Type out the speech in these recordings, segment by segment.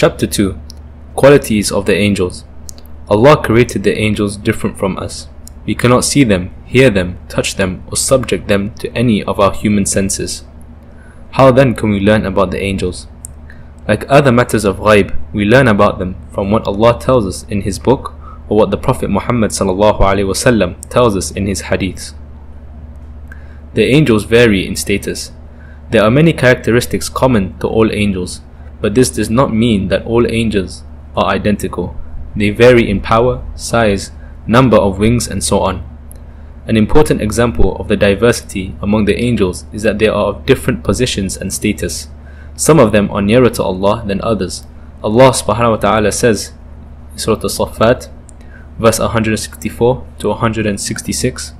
Chapter 2 Qualities of the Angels Allah created the angels different from us. We cannot see them, hear them, touch them, or subject them to any of our human senses. How then can we learn about the angels? Like other matters of ghaib, we learn about them from what Allah tells us in His book or what the Prophet Muhammad tells us in his hadiths. The angels vary in status. There are many characteristics common to all angels, but this does not mean that all angels are identical. They vary in power, size, number of wings, and so on. An important example of the diversity among the angels is that they are of different positions and status. Some of them are nearer to Allah than others. Allah subhanahu wa ta'ala says in Surah As-Saffat, verse 164 to 166,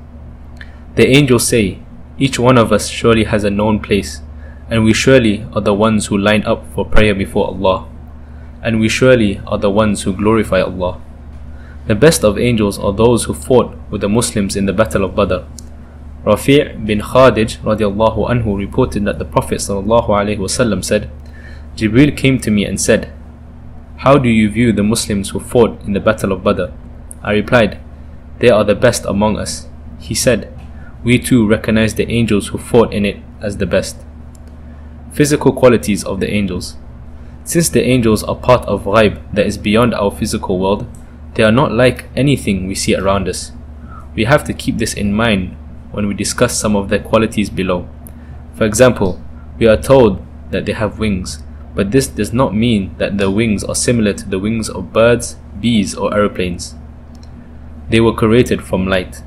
The angels say, Each one of us surely has a known place, and we surely are the ones who line up for prayer before Allah and we surely are the ones who glorify Allah. The best of angels are those who fought with the Muslims in the Battle of Badr. Rafi' bin Khadij radiallahu anhu reported that the Prophet sallallahu said, Jibril came to me and said, How do you view the Muslims who fought in the Battle of Badr? I replied, They are the best among us. He said, We too recognize the angels who fought in it as the best. Physical qualities of the angels. Since the angels are part of ghaib that is beyond our physical world, they are not like anything we see around us. We have to keep this in mind when we discuss some of their qualities below. For example, we are told that they have wings, but this does not mean that their wings are similar to the wings of birds, bees, or aeroplanes. They were created from light.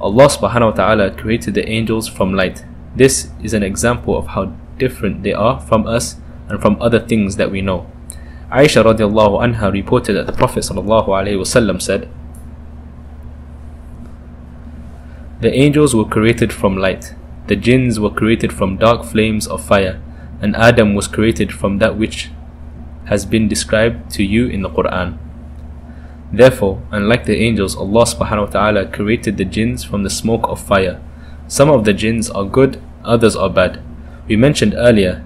Allah subhanahu wa ta'ala created the angels from light. This is an example of how different they are from us and from other things that we know. Aisha radiallahu anha reported that the Prophet sallallahu said, The angels were created from light, the jinns were created from dark flames of fire, and Adam was created from that which has been described to you in the Quran. Therefore, unlike the angels, Allah subhanahu wa ta'ala created the jinns from the smoke of fire. Some of the jinns are good, others are bad. We mentioned earlier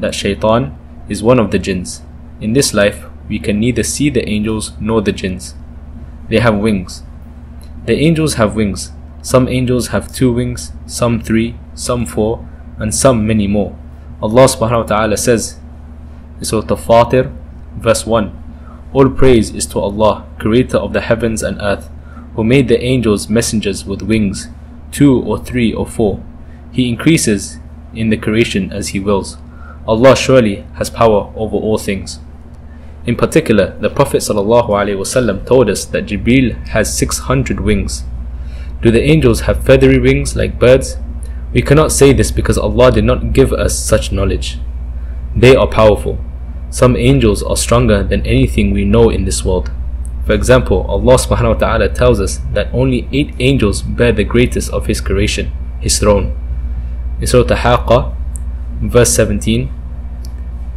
that shaitan is one of the jinns. In this life, we can neither see the angels nor the jinns. They have wings. The angels have wings. Some angels have two wings, some three, some four, and some many more. Allah subhanahu wa ta'ala says in Surah Al-Fatir, verse 1, All praise is to Allah, creator of the heavens and earth, who made the angels messengers with wings, two or three or four. He increases in the creation as He wills. Allah surely has power over all things. In particular, the Prophet ﷺ told us that Jibril has 600 wings. Do the angels have feathery wings like birds? We cannot say this because Allah did not give us such knowledge. They are powerful. Some angels are stronger than anything we know in this world. For example, Allah subhanahu wa ta'ala tells us that only 8 angels bear the greatest of His creation, His throne. In Surah Al-Haqqa, verse 17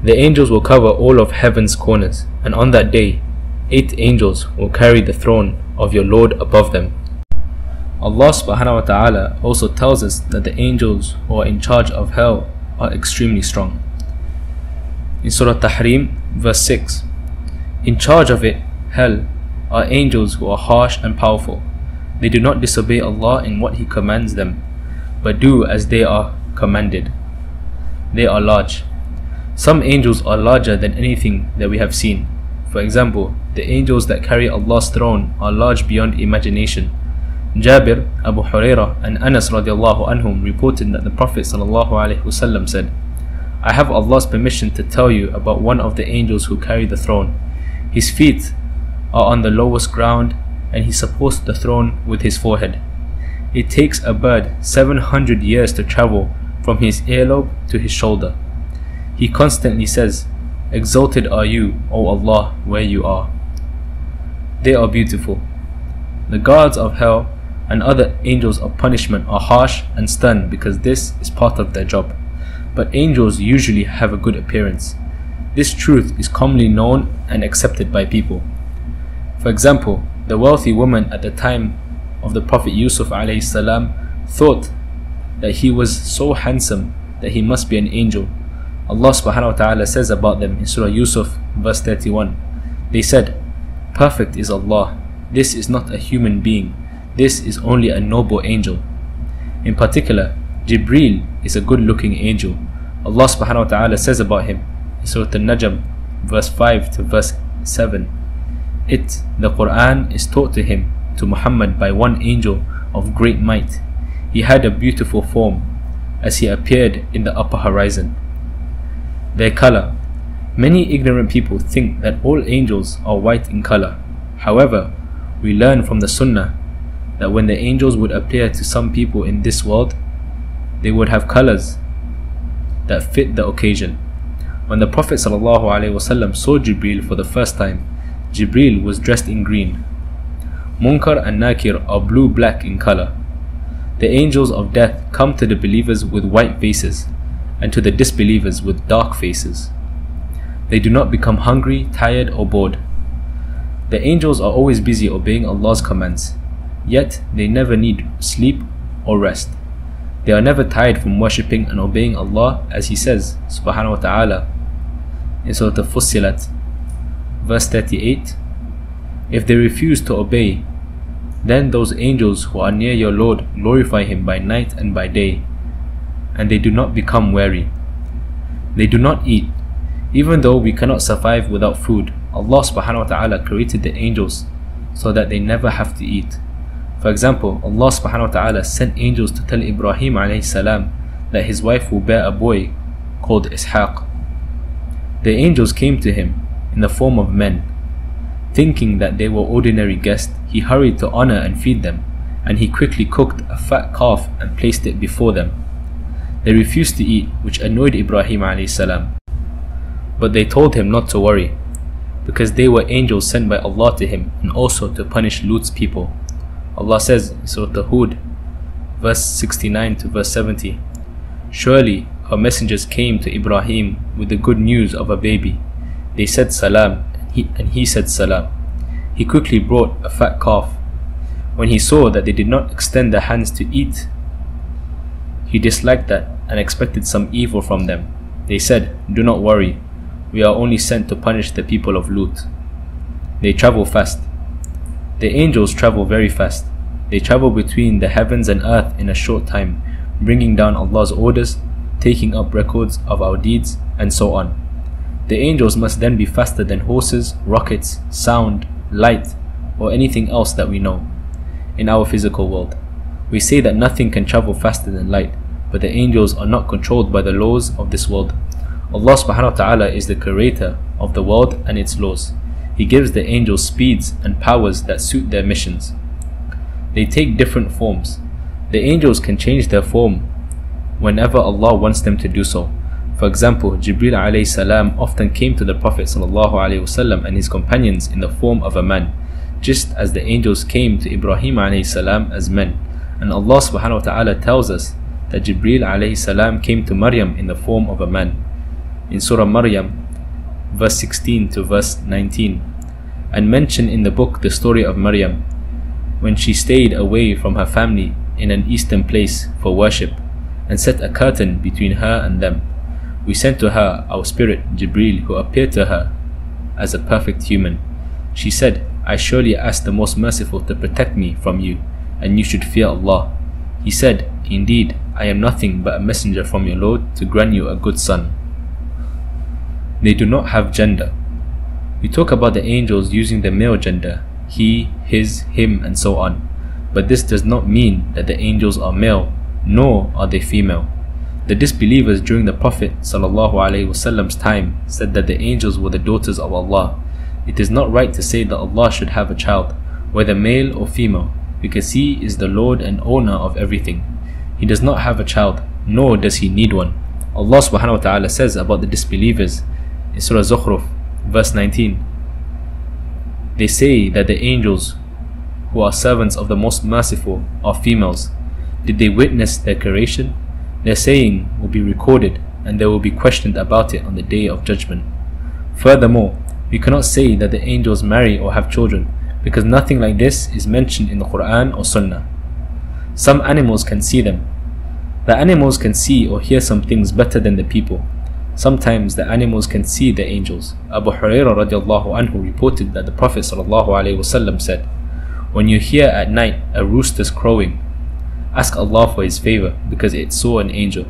The angels will cover all of heaven's corners, and on that day, eight angels will carry the throne of your Lord above them. Allah subhanahu wa ta'ala also tells us that the angels who are in charge of hell are extremely strong. In Surah Tahrim, verse 6, In charge of it, hell, are angels who are harsh and powerful. They do not disobey Allah in what He commands them, but do as they are commanded they are large. Some angels are larger than anything that we have seen. For example, the angels that carry Allah's throne are large beyond imagination. Jabir, Abu Hurairah, and Anas radiallahu anhum reported that the Prophet ﷺ said, I have Allah's permission to tell you about one of the angels who carry the throne. His feet are on the lowest ground and he supports the throne with his forehead. It takes a bird 700 years to travel from his earlobe to his shoulder. He constantly says, Exalted are you, O Allah, where you are. They are beautiful. The guards of hell and other angels of punishment are harsh and stern because this is part of their job. But angels usually have a good appearance. This truth is commonly known and accepted by people. For example, the wealthy woman at the time of the Prophet Yusuf salam thought that he was so handsome that he must be an angel. Allah subhanahu wa ta'ala says about them in Surah Yusuf, verse 31. They said, Perfect is Allah. This is not a human being. This is only a noble angel. In particular, Jibreel is a good looking angel. Allah subhanahu wa ta'ala says about him in Surah Al-Najm, verse 5 to verse 7. It, the Quran, is taught to him, to Muhammad, by one angel of great might. He had a beautiful form as he appeared in the upper horizon. Their color. Many ignorant people think that all angels are white in color. However, we learn from the Sunnah that when the angels would appear to some people in this world, they would have colors that fit the occasion. When the Prophet ﷺ saw Jibril for the first time, Jibril was dressed in green. Munkar and Nakir are blue black in color. The angels of death come to the believers with white faces, and to the disbelievers with dark faces. They do not become hungry, tired, or bored. The angels are always busy obeying Allah's commands, yet they never need sleep or rest. They are never tired from worshipping and obeying Allah as He says, subhanahu wa ta'ala, in Surah Al-Fussilat, verse 38, If they refuse to obey, then those angels who are near your Lord glorify Him by night and by day, and they do not become weary. They do not eat, even though we cannot survive without food. Allah subhanahu wa ta'ala created the angels so that they never have to eat. For example, Allah subhanahu wa ta'ala sent angels to tell Ibrahim alayhi salam that his wife will bear a boy called Ishaq. The angels came to him in the form of men. Thinking that they were ordinary guests, he hurried to honor and feed them, and he quickly cooked a fat calf and placed it before them. They refused to eat, which annoyed Ibrahim alayhi. But they told him not to worry, because they were angels sent by Allah to him and also to punish Lut's people. Allah says in Surah Hud, verse 69 to verse 70, Surely our messengers came to Ibrahim with the good news of a baby. They said salam, and he said salam. He quickly brought a fat calf. When he saw that they did not extend their hands to eat, he disliked that and expected some evil from them. They said, Do not worry, we are only sent to punish the people of Lut. They travel fast. The angels travel very fast. They travel between the heavens and earth in a short time, bringing down Allah's orders, taking up records of our deeds, and so on. The angels must then be faster than horses, rockets, sound, light, or anything else that we know in our physical world. We say that nothing can travel faster than light, but the angels are not controlled by the laws of this world. Allah subhanahu wa ta'ala is the creator of the world and its laws. He gives the angels speeds and powers that suit their missions. They take different forms. The angels can change their form whenever Allah wants them to do so. For example, Jibril alayhi often came to the Prophet wasallam and his companions in the form of a man, just as the angels came to Ibrahim alayhi as men. And Allah subhanahu wa ta'ala tells us that Jibril alayhi came to Maryam in the form of a man. In Surah Maryam, verse 16 to verse 19, and mention in the book the story of Maryam when she stayed away from her family in an eastern place for worship and set a curtain between her and them. We sent to her our spirit Jibril who appeared to her as a perfect human. She said, I surely ask the most merciful to protect me from you, and you should fear Allah. He said, Indeed, I am nothing but a messenger from your Lord to grant you a good son. They do not have gender. We talk about the angels using the male gender, he, his, him, and so on. But this does not mean that the angels are male, nor are they female. The disbelievers during the Prophet ﷺ's time said that the angels were the daughters of Allah. It is not right to say that Allah should have a child, whether male or female, because He is the Lord and owner of everything. He does not have a child, nor does He need one. Allah subhanahu wa ta'ala says about the disbelievers in Surah Zukhruf, verse 19. They say that the angels, who are servants of the Most Merciful, are females. Did they witness their creation? Their saying will be recorded and they will be questioned about it on the day of judgment. Furthermore, we cannot say that the angels marry or have children because nothing like this is mentioned in the Quran or Sunnah. Some animals can see them. The animals can see or hear some things better than the people. Sometimes the animals can see the angels. Abu Hurairah radiallahu anhu reported that the Prophet sallallahu said, When you hear at night a rooster's crowing, ask Allah for his favor because it saw an angel.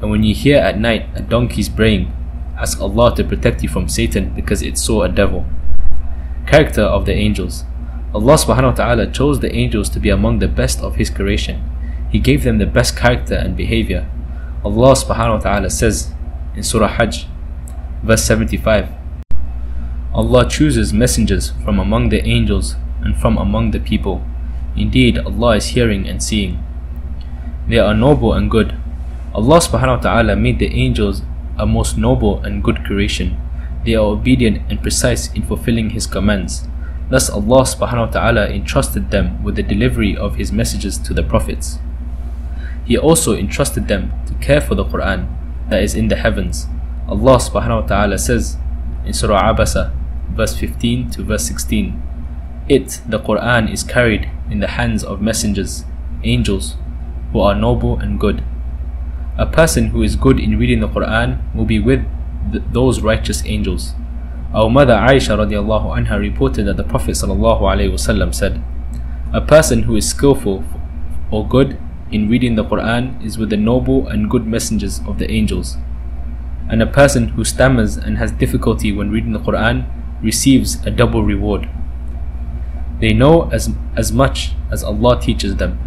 And when you hear at night a donkey's braying, ask Allah to protect you from Satan because it saw a devil. Character of the angels. Allah subhanahu wa ta'ala chose the angels to be among the best of His creation. He gave them the best character and behavior. Allah subhanahu wa ta'ala says, in Surah Hajj, verse 75. Allah chooses messengers from among the angels and from among the people. Indeed, Allah is hearing and seeing. They are noble and good. Allah subhanahu wa ta'ala made the angels a most noble and good creation. They are obedient and precise in fulfilling His commands. Thus Allah subhanahu wa ta'ala entrusted them with the delivery of His messages to the prophets. He also entrusted them to care for the Quran that is in the heavens. Allah subhanahu wa ta'ala says in Surah Abasa, verse 15 to verse 16, It, the Quran, is carried in the hands of messengers, angels, who are noble and good. A person who is good in reading the Quran will be with th- those righteous angels. Our mother Aisha radiallahu anha reported that the Prophet sallallahu wasallam said, A person who is skillful or good in reading the Quran is with the noble and good messengers of the angels. And a person who stammers and has difficulty when reading the Quran receives a double reward. They know as, as much as Allah teaches them.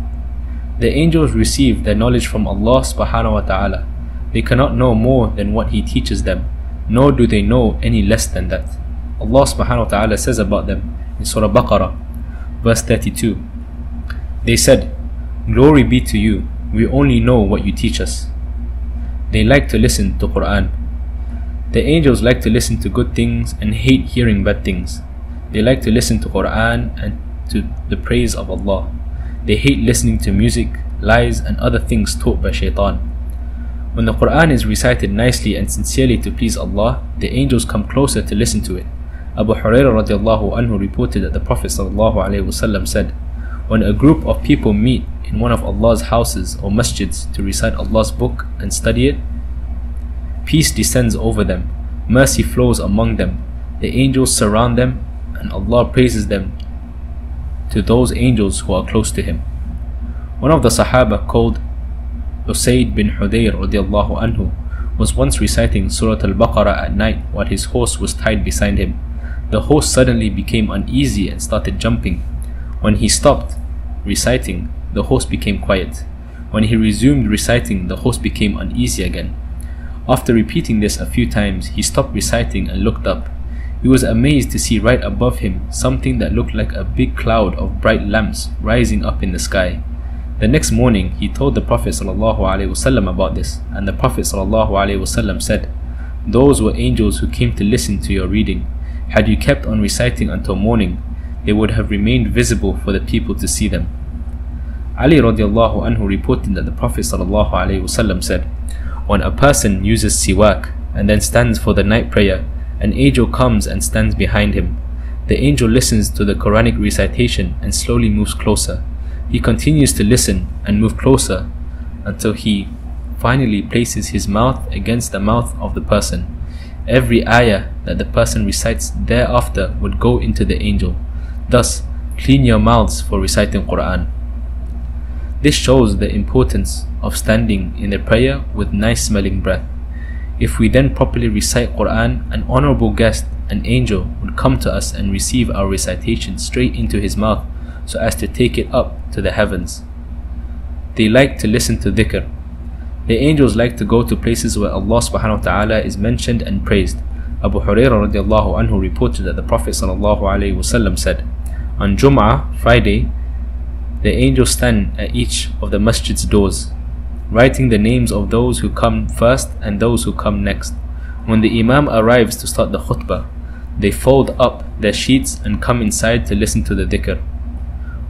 The angels receive their knowledge from Allah subhanahu wa ta'ala. They cannot know more than what He teaches them, nor do they know any less than that. Allah subhanahu wa ta'ala says about them in Surah Baqarah, verse 32. They said, Glory be to you, we only know what you teach us. They like to listen to Quran. The angels like to listen to good things and hate hearing bad things. They like to listen to Quran and to the praise of Allah. They hate listening to music, lies, and other things taught by shaitan. When the Quran is recited nicely and sincerely to please Allah, the angels come closer to listen to it. Abu Hurairah radiallahu anhu reported that the Prophet said, When a group of people meet in one of Allah's houses or masjids to recite Allah's book and study it, peace descends over them, mercy flows among them, the angels surround them, and Allah praises them to those angels who are close to Him. One of the Sahaba called Usaid bin Hudayr radiallahu anhu was once reciting Surah Al-Baqarah at night while his horse was tied beside him. The horse suddenly became uneasy and started jumping. When he stopped reciting, the horse became quiet. When he resumed reciting, the horse became uneasy again. After repeating this a few times, he stopped reciting and looked up. He was amazed to see right above him something that looked like a big cloud of bright lamps rising up in the sky. The next morning, he told the Prophet ﷺ about this, and the Prophet ﷺ said, Those were angels who came to listen to your reading. Had you kept on reciting until morning, they would have remained visible for the people to see them. Ali radiallahu anhu reported that the Prophet ﷺ said, When a person uses siwak and then stands for the night prayer, an angel comes and stands behind him. The angel listens to the Quranic recitation and slowly moves closer. He continues to listen and move closer until he finally places his mouth against the mouth of the person. Every ayah that the person recites thereafter would go into the angel. Thus, clean your mouths for reciting Quran. This shows the importance of standing in a prayer with nice smelling breath. If we then properly recite Quran, an honorable guest, an angel, would come to us and receive our recitation straight into his mouth so as to take it up to the heavens. They like to listen to dhikr. The angels like to go to places where Allah subhanahu wa ta'ala is mentioned and praised. Abu Hurairah radiallahu anhu reported that the Prophet sallallahu alaihi wasallam said, On Jum'ah, Friday, the angels stand at each of the masjid's doors, writing the names of those who come first and those who come next. When the Imam arrives to start the khutbah, they fold up their sheets and come inside to listen to the dhikr.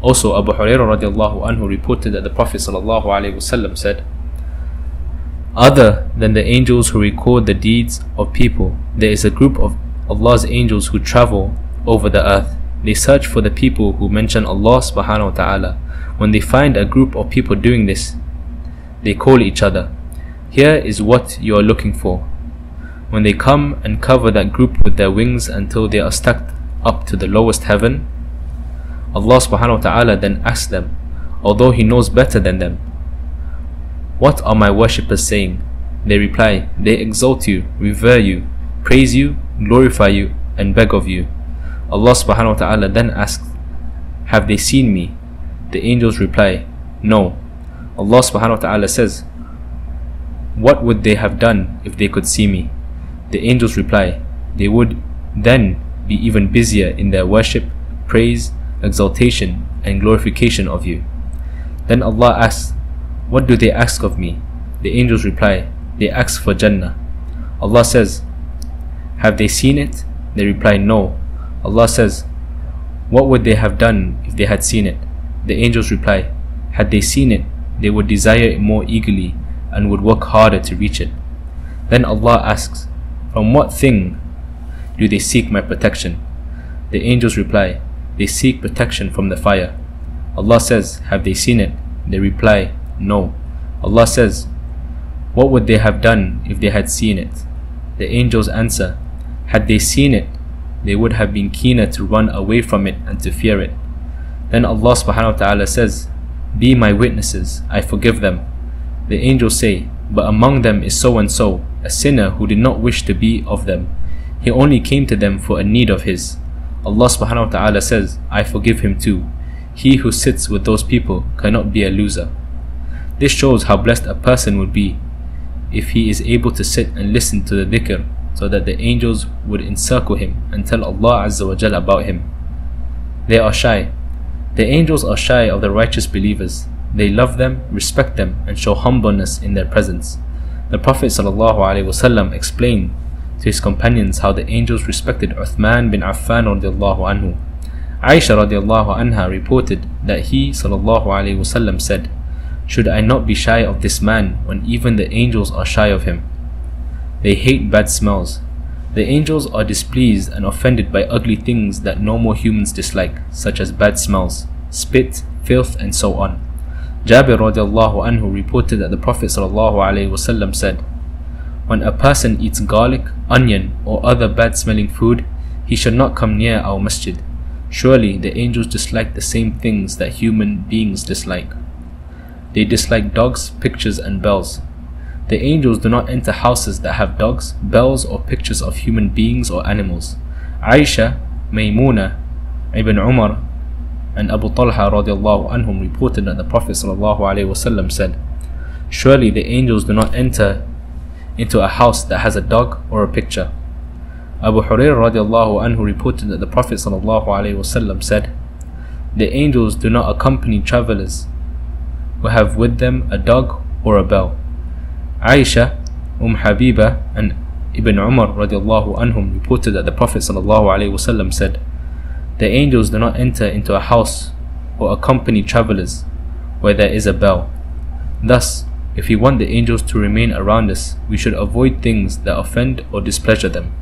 Also, Abu Hurairah radiallahu anhu reported that the Prophet alaihi wasallam said, Other than the angels who record the deeds of people, there is a group of Allah's angels who travel over the earth. They search for the people who mention Allah subhanahu wa ta'ala. When they find a group of people doing this, they call each other. Here is what you are looking for. When they come and cover that group with their wings until they are stuck up to the lowest heaven, Allah subhanahu wa ta'ala then asks them, although He knows better than them, What are my worshippers saying? They reply, They exalt you, revere you, praise you, glorify you, and beg of you. Allah subhanahu wa ta'ala then asks, Have they seen me? The angels reply, No. Allah subhanahu wa ta'ala says, What would they have done if they could see me? The angels reply, They would then be even busier in their worship, praise, exaltation, and glorification of you. Then Allah asks, What do they ask of me? The angels reply, They ask for Jannah. Allah says, Have they seen it? They reply, No. Allah says, What would they have done if they had seen it? The angels reply, Had they seen it, they would desire it more eagerly and would work harder to reach it. Then Allah asks, From what thing do they seek my protection? The angels reply, They seek protection from the fire. Allah says, Have they seen it? They reply, No. Allah says, What would they have done if they had seen it? The angels answer, Had they seen it, they would have been keener to run away from it and to fear it. Then Allah subhanahu wa ta'ala says, Be my witnesses, I forgive them. The angels say, But among them is so and so, a sinner who did not wish to be of them. He only came to them for a need of his. Allah subhanahu wa ta'ala says, I forgive him too. He who sits with those people cannot be a loser. This shows how blessed a person would be if he is able to sit and listen to the dhikr so that the angels would encircle him and tell Allah Azza wa Jal about him. They are shy. The angels are shy of the righteous believers. They love them, respect them, and show humbleness in their presence. The Prophet ﷺ explained to his companions how the angels respected Uthman bin Affan radiallahu anhu. Aisha radiallahu anha reported that he ﷺ said, Should I not be shy of this man when even the angels are shy of him? They hate bad smells. The angels are displeased and offended by ugly things that normal humans dislike, such as bad smells, spit, filth, and so on. Jabir radiallahu anhu reported that the Prophet said, When a person eats garlic, onion, or other bad smelling food, he should not come near our masjid. Surely the angels dislike the same things that human beings dislike. They dislike dogs, pictures, and bells. The angels do not enter houses that have dogs, bells, or pictures of human beings or animals. Aisha, Maymuna, Ibn Umar, and Abu Talha radiallahu anhum reported that the Prophet ﷺ said, Surely the angels do not enter into a house that has a dog or a picture. Abu Hurairah radiallahu anhu reported that the Prophet ﷺ said, The angels do not accompany travelers who have with them a dog or a bell. Aisha, Umm Habiba, and Ibn Umar radiallahu anhum reported that the Prophet ﷺ said, The angels do not enter into a house or accompany travelers where there is a bell. Thus, if we want the angels to remain around us, we should avoid things that offend or displeasure them.